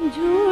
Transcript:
जो